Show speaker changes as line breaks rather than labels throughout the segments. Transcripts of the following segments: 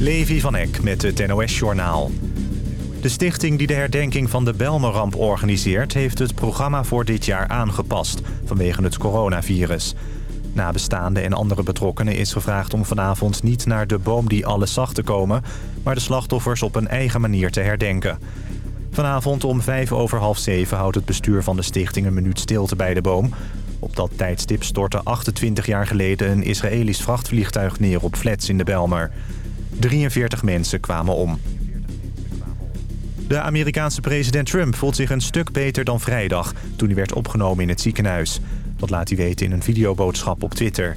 Levi van Eck met het NOS-journaal. De stichting die de herdenking van de Belmeramp organiseert... heeft het programma voor dit jaar aangepast vanwege het coronavirus. Nabestaanden en andere betrokkenen is gevraagd om vanavond niet naar de boom die alles zag te komen... maar de slachtoffers op een eigen manier te herdenken. Vanavond om vijf over half zeven houdt het bestuur van de stichting een minuut stilte bij de boom. Op dat tijdstip stortte 28 jaar geleden een Israëlisch vrachtvliegtuig neer op flats in de Belmer. 43 mensen kwamen om. De Amerikaanse president Trump voelt zich een stuk beter dan vrijdag... toen hij werd opgenomen in het ziekenhuis. Dat laat hij weten in een videoboodschap op Twitter.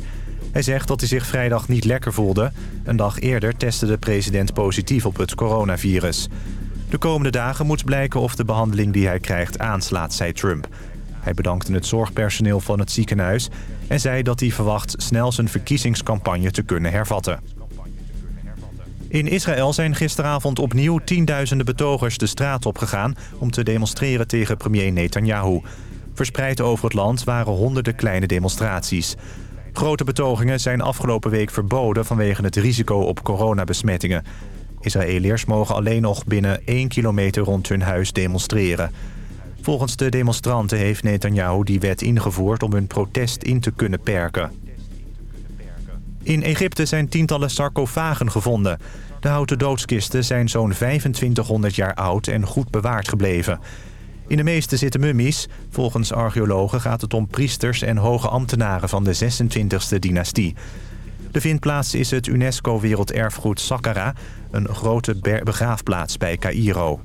Hij zegt dat hij zich vrijdag niet lekker voelde. Een dag eerder testte de president positief op het coronavirus. De komende dagen moet blijken of de behandeling die hij krijgt aanslaat, zei Trump. Hij bedankte het zorgpersoneel van het ziekenhuis... en zei dat hij verwacht snel zijn verkiezingscampagne te kunnen hervatten. In Israël zijn gisteravond opnieuw tienduizenden betogers de straat opgegaan... om te demonstreren tegen premier Netanyahu. Verspreid over het land waren honderden kleine demonstraties. Grote betogingen zijn afgelopen week verboden vanwege het risico op coronabesmettingen. Israëliërs mogen alleen nog binnen één kilometer rond hun huis demonstreren. Volgens de demonstranten heeft Netanyahu die wet ingevoerd om hun protest in te kunnen perken. In Egypte zijn tientallen sarcofagen gevonden. De houten doodskisten zijn zo'n 2500 jaar oud en goed bewaard gebleven. In de meeste zitten mummies. Volgens archeologen gaat het om priesters en hoge ambtenaren van de 26e dynastie. De vindplaats is het UNESCO-werelderfgoed Saqqara, een grote begraafplaats bij Cairo.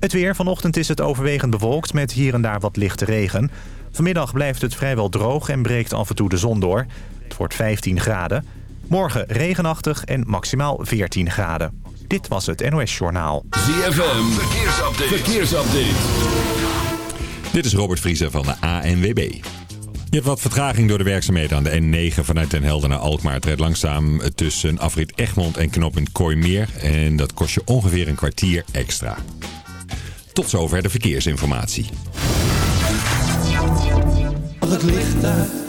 Het weer. Vanochtend is het overwegend bewolkt met hier en daar wat lichte regen. Vanmiddag blijft het vrijwel droog en breekt af en toe de zon door. Het wordt 15 graden. Morgen regenachtig en maximaal 14 graden. Dit was het NOS Journaal.
ZFM. Verkeersupdate. Verkeersupdate.
Dit is Robert Vriezer van de ANWB. Je hebt wat vertraging door de werkzaamheden aan de N9 vanuit Den Helder naar Alkmaar. Het rijdt langzaam tussen afrit Egmond en knooppunt Kooimeer. En dat kost je ongeveer een kwartier extra. Tot zover de verkeersinformatie.
Het licht uit?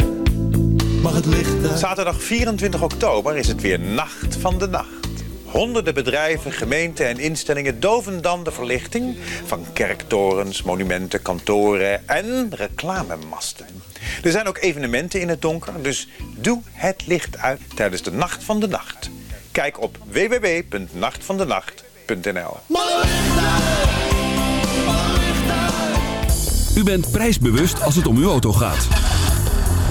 Mag het licht uit?
Zaterdag 24 oktober is het weer Nacht van de Nacht. Honderden bedrijven, gemeenten en instellingen doven dan de verlichting... van kerktorens, monumenten, kantoren en reclamemasten. Er zijn ook evenementen in het donker, dus doe het licht uit tijdens de Nacht van de Nacht. Kijk op www.nachtvandenacht.nl
U bent prijsbewust als het om uw auto gaat.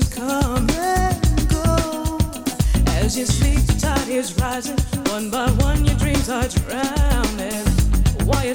seasons come and go. As you sleep, the tide is rising. One by one, your dreams are drowning. Why you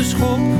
de schop.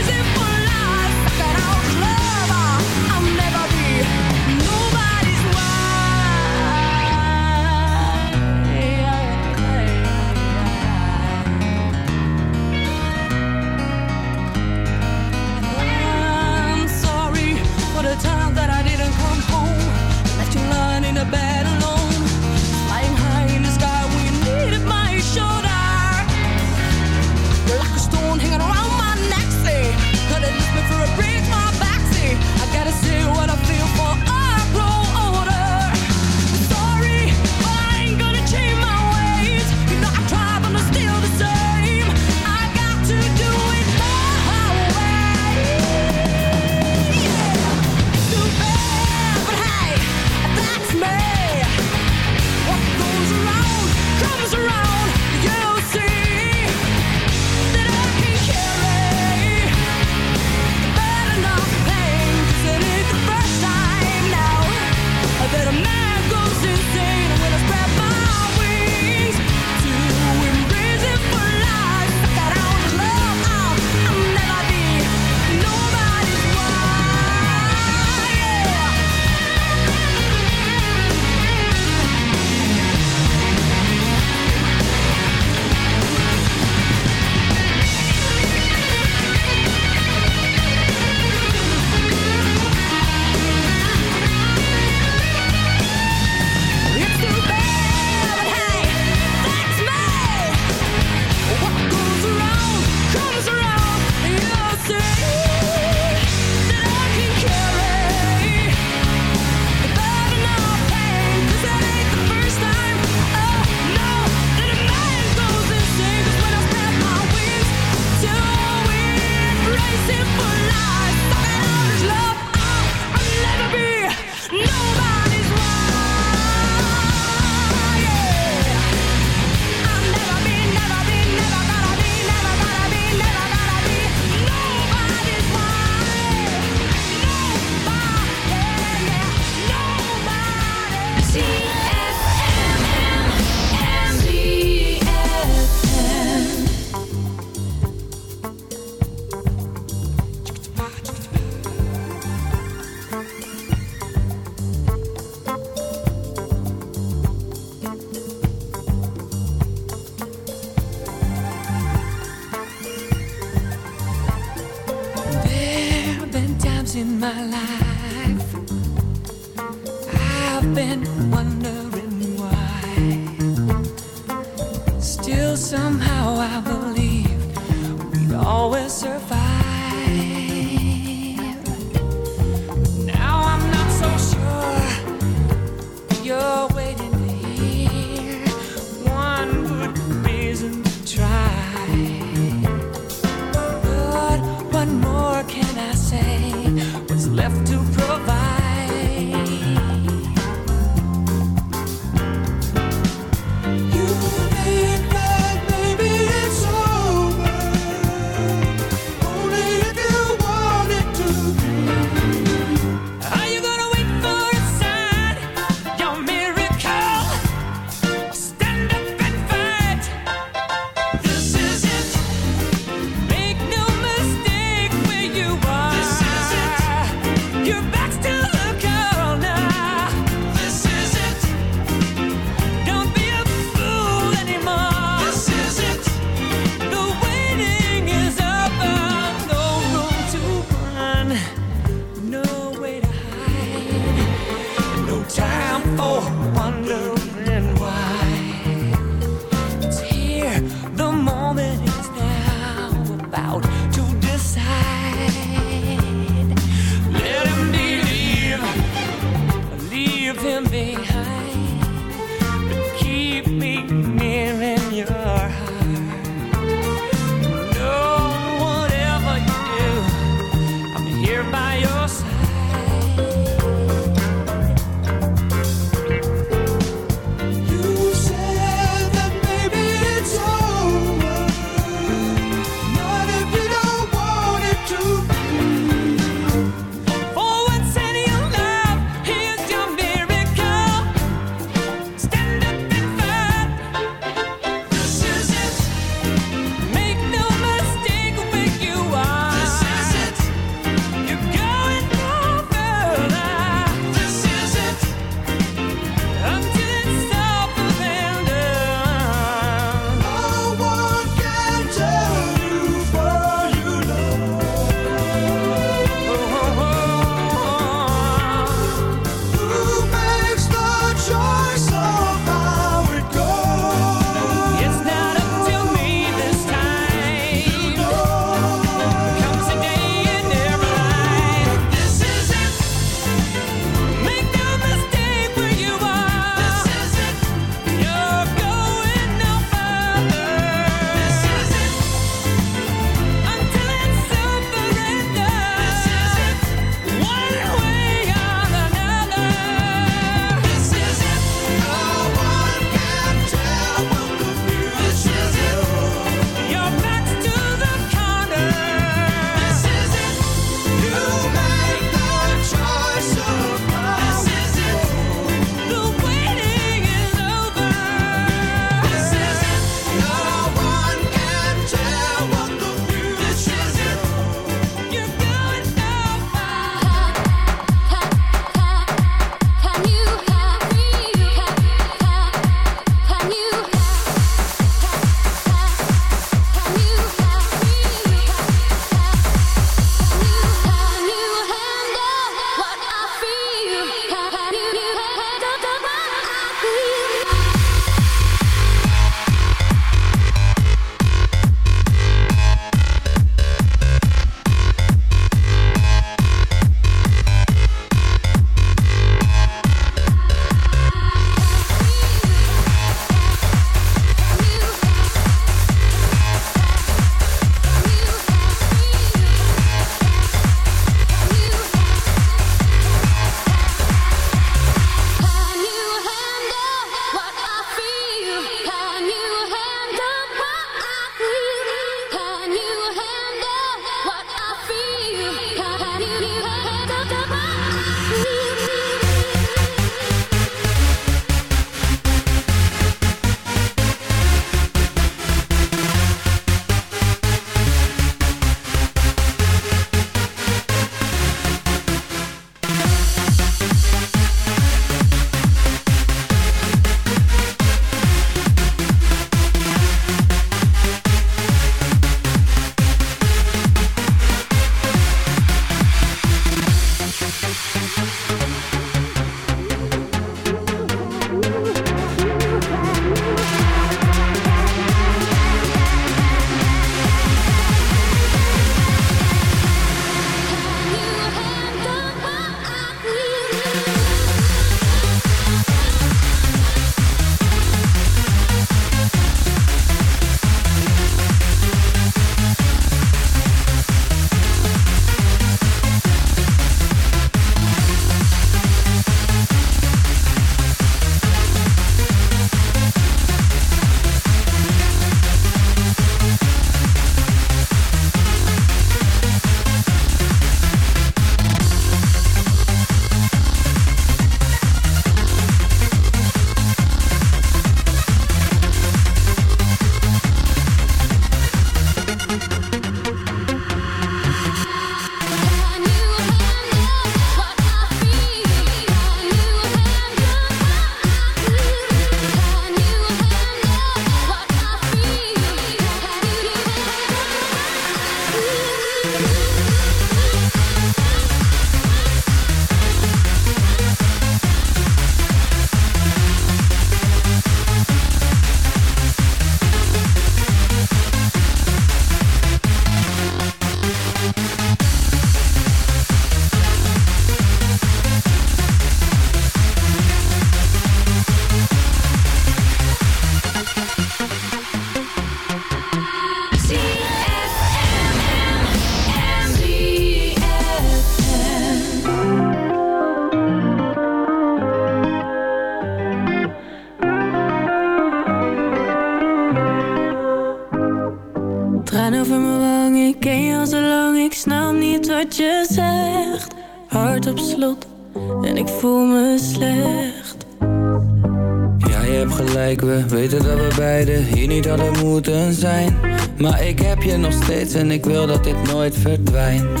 zijn. Maar ik heb je nog steeds en ik wil dat dit nooit verdwijnt.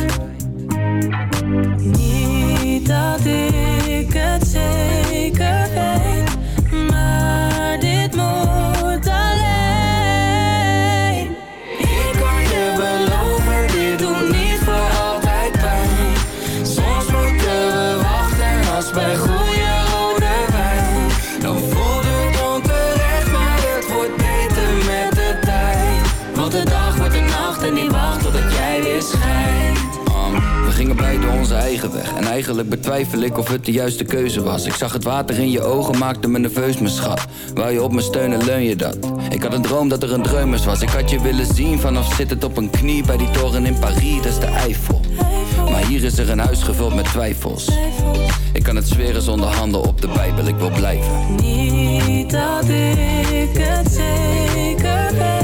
Eigenlijk betwijfel ik of het de juiste keuze was. Ik zag het water in je ogen, maakte me nerveus, mijn schat. Wou je op me steunen, leun je dat? Ik had een droom dat er een dreumers was. Ik had je willen zien vanaf zittend op een knie bij die toren in Parijs, dat is de Eiffel. Maar hier is er een huis gevuld met twijfels. Ik kan het zweren zonder handen op de Bijbel, ik wil blijven.
Niet dat ik het zeker weet.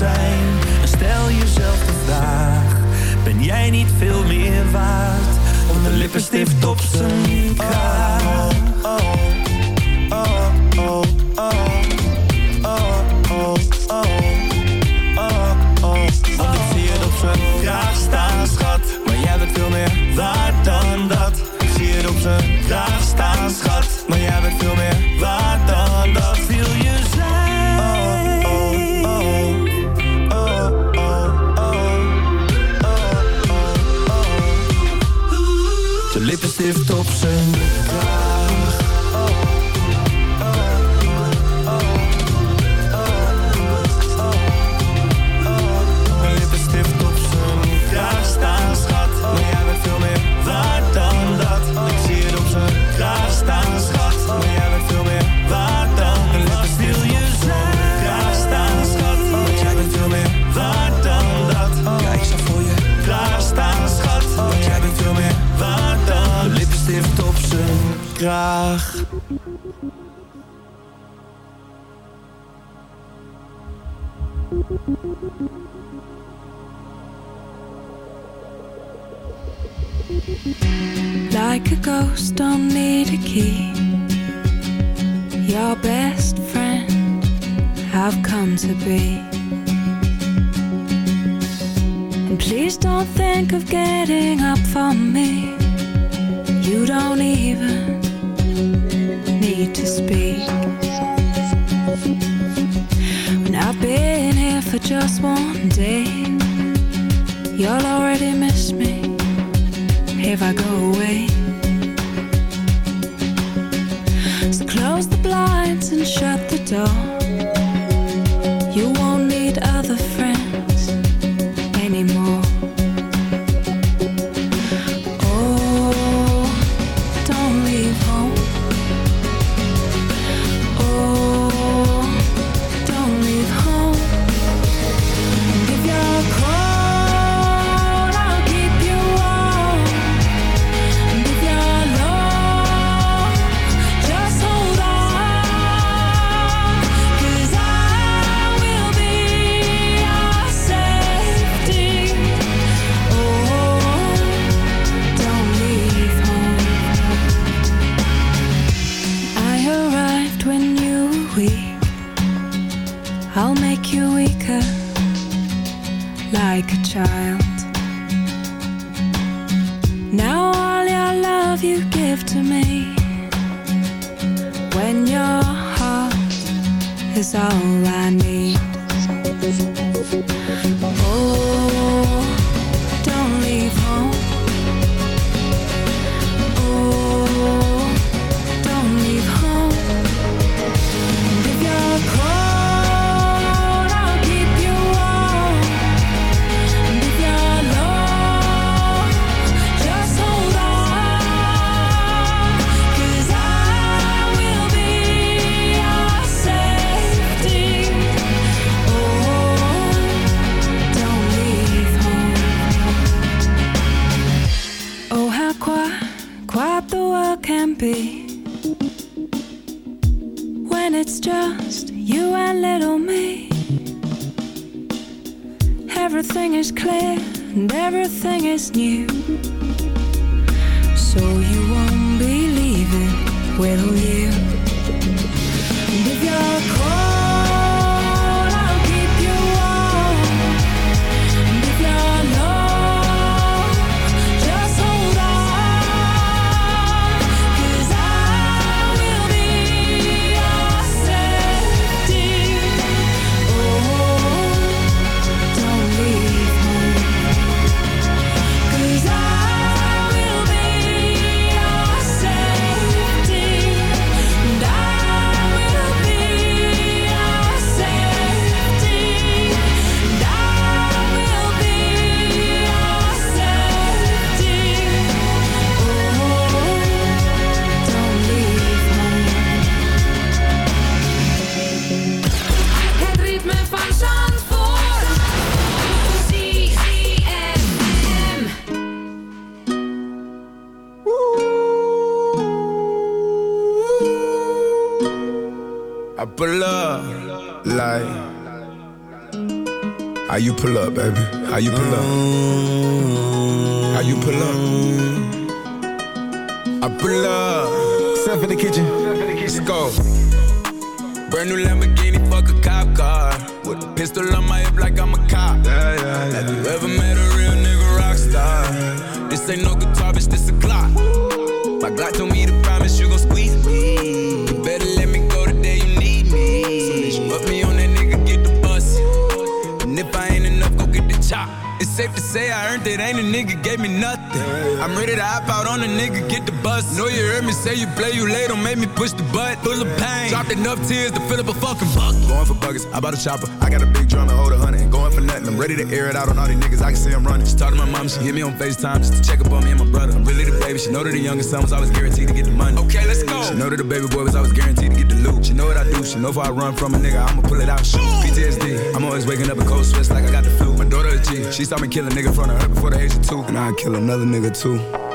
En stel jezelf de vraag: ben jij niet veel meer waard? Om de lippenstift op zijn kraag.
Oh, oh, oh, oh, oh, oh, oh, Want ik zie het op zijn vraag staan, schat. Maar jij bent veel meer waard dan dat. Zie
je
het op zijn
Like a ghost, don't need a key. Your best friend, I've come to be. And please don't think of getting up for me. You don't even to speak. When I've been here for just one day, you'll already miss me if I go away. So close the blinds and shut the door. New. So you won't be leaving, will you? And if you're cold, you
pull up, baby? How you pull up? How you pull up? I pull up. Step in the kitchen. Let's go. Brand new Lamborghini, fuck a cop car. With a pistol on my hip like I'm a cop. Have you ever met a real nigga rock star? This ain't no guitar, bitch, this a Glock. My Glock told me to safe to say I earned it, ain't a nigga gave me nothing. I'm ready to hop out on a nigga, get the bus. Know you heard me say you play, you late, don't make me push the butt. Full of pain, dropped enough tears to fill up a fucking bucket. Going for buggers, I bought a chopper. I got a big drum to hold a hundred. Going for nothing, I'm ready to air it out on all these niggas. I can see I'm running. She talked to my mom, she hit me on FaceTime just to check up on me and my brother. I'm really the baby, she know that the youngest son was always guaranteed to get the money. Okay, let's go. She know that the baby boy was always guaranteed to get the loot. She know what I do, she know if I run from a nigga, I'ma pull it out. Shoot. PTSD, I'm always waking up in cold sweats like I got the flu. My daughter a G, she saw me kill a nigga in front of her before the age of two. And I'd kill another nigga too.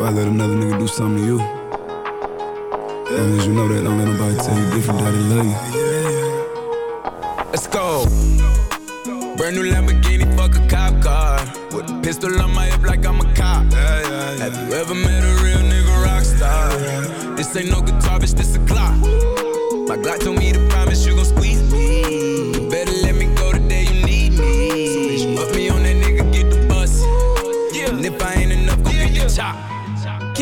I let another nigga do something to you. As long as you know that, don't let nobody tell you different, daddy love you. Let's go. Brand new Lamborghini, fuck a cop car. With a pistol on my hip like I'm a cop. Have you ever met a real nigga rock star? This ain't no guitar, bitch, this a Glock. My Glock told me to promise you gon' squeeze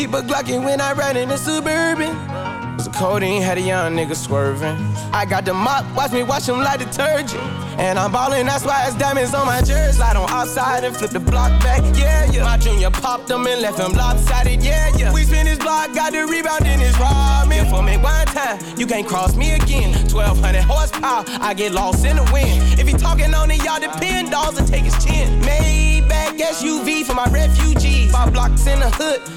Keep a Glockin' when I ride in the Suburban. Cause the codeine had a young nigga swerving. I got the mop, watch me wash him like detergent. And I'm ballin', that's why it's diamonds on my jersey. Slide on outside and flip the block back, yeah, yeah. My junior popped him and left him lopsided, yeah, yeah. We spin his block, got the rebound in his ramen. For me one time, you can't cross me again. 1200 horsepower, I get lost in the wind. If he talking on it, y'all depend, dolls and take his chin. Maybach SUV for my refugees. Five blocks in the hood,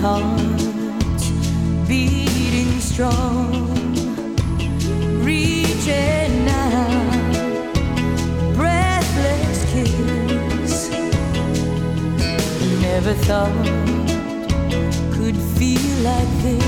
heart beating strong, reaching out, breathless kiss. Never thought could feel like this.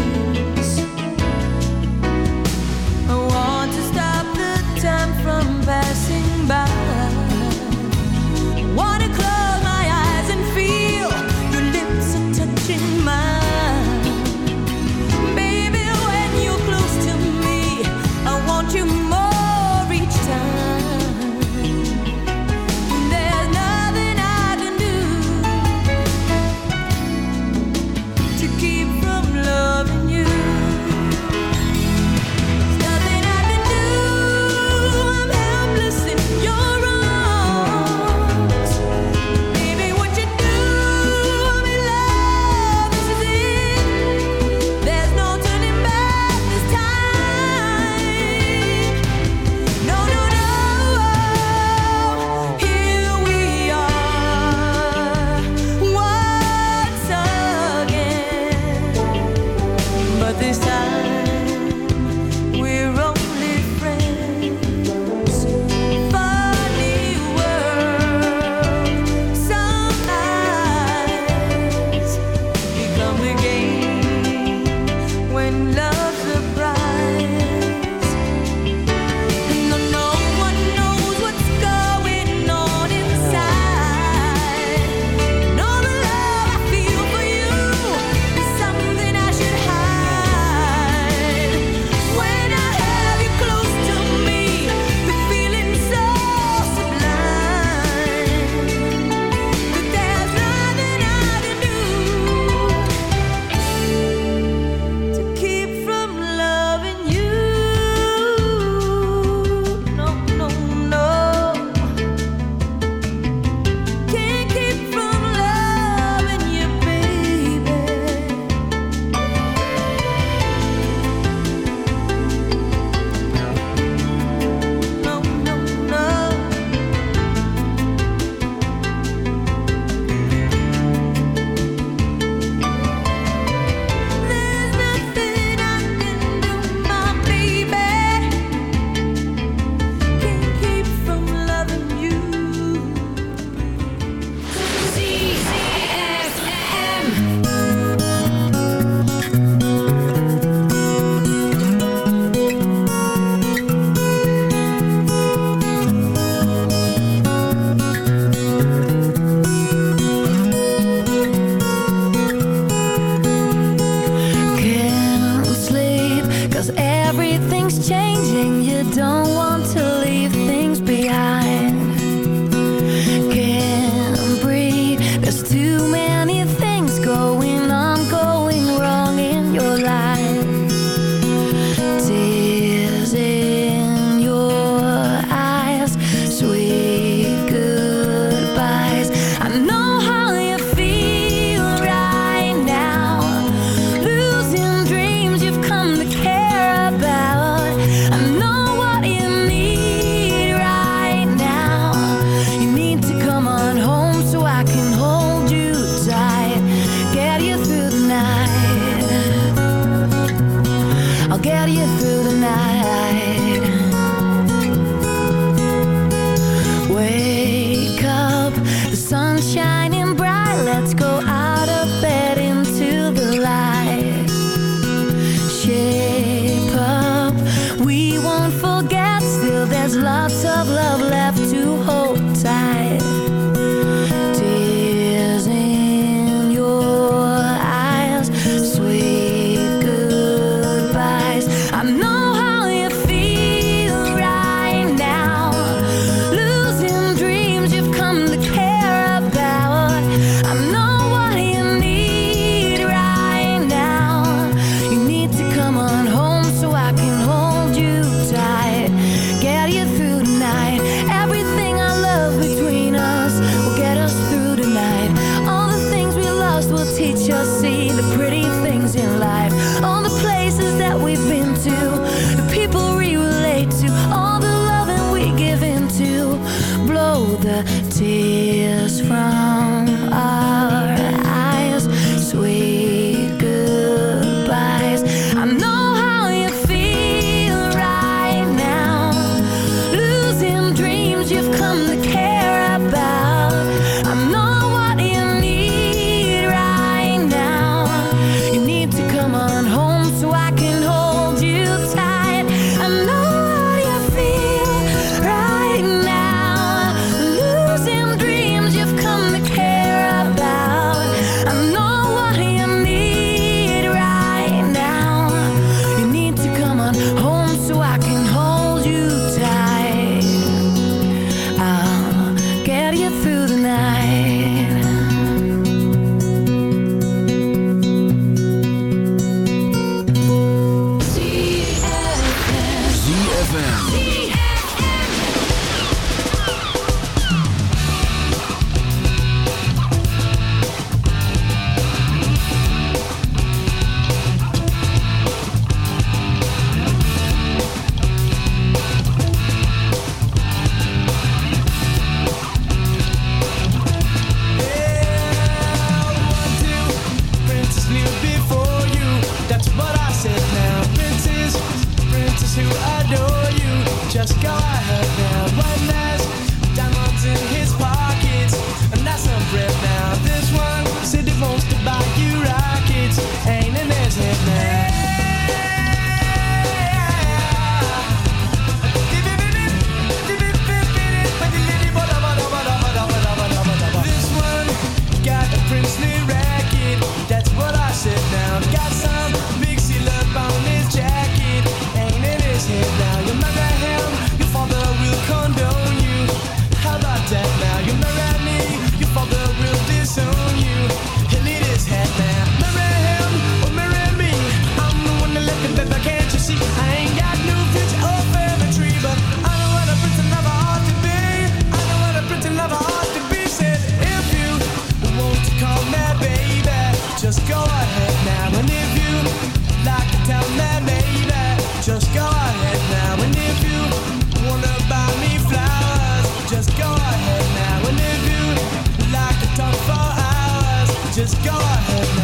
Just go ahead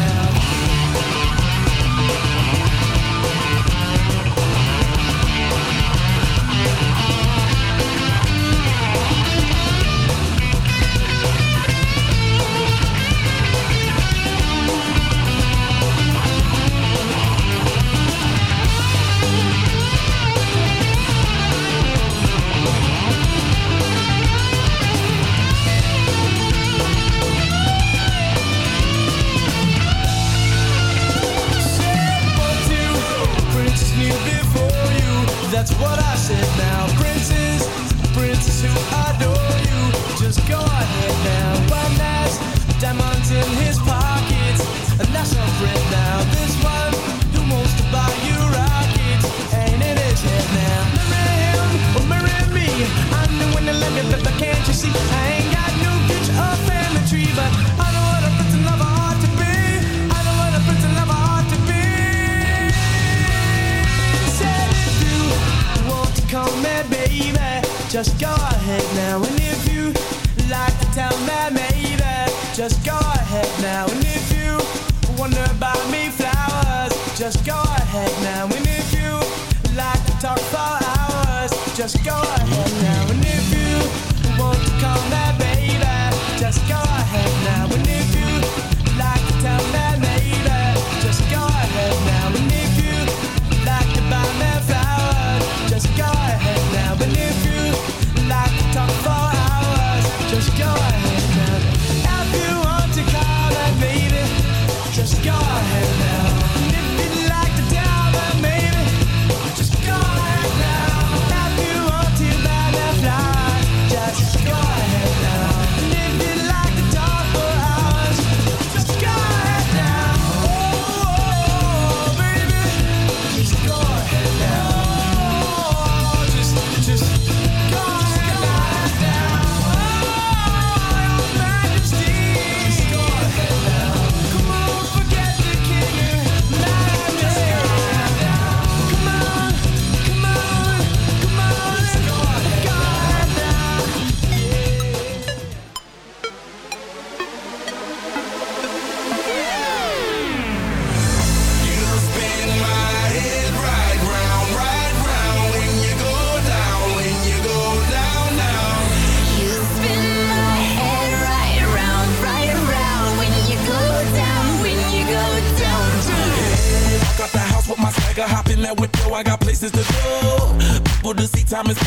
time is.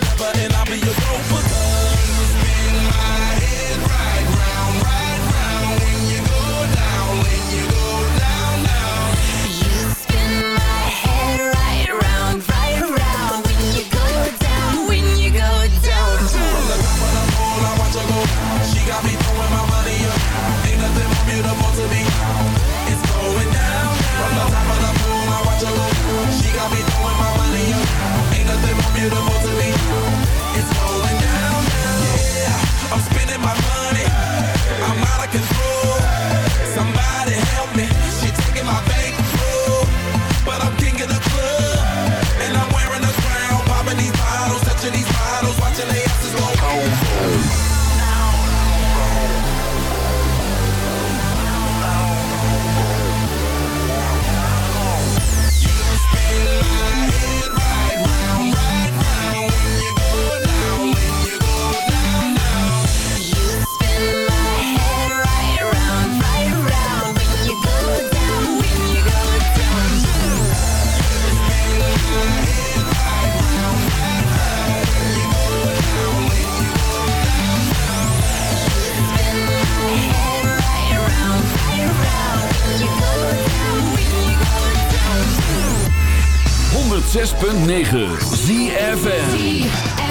106.9 ZFN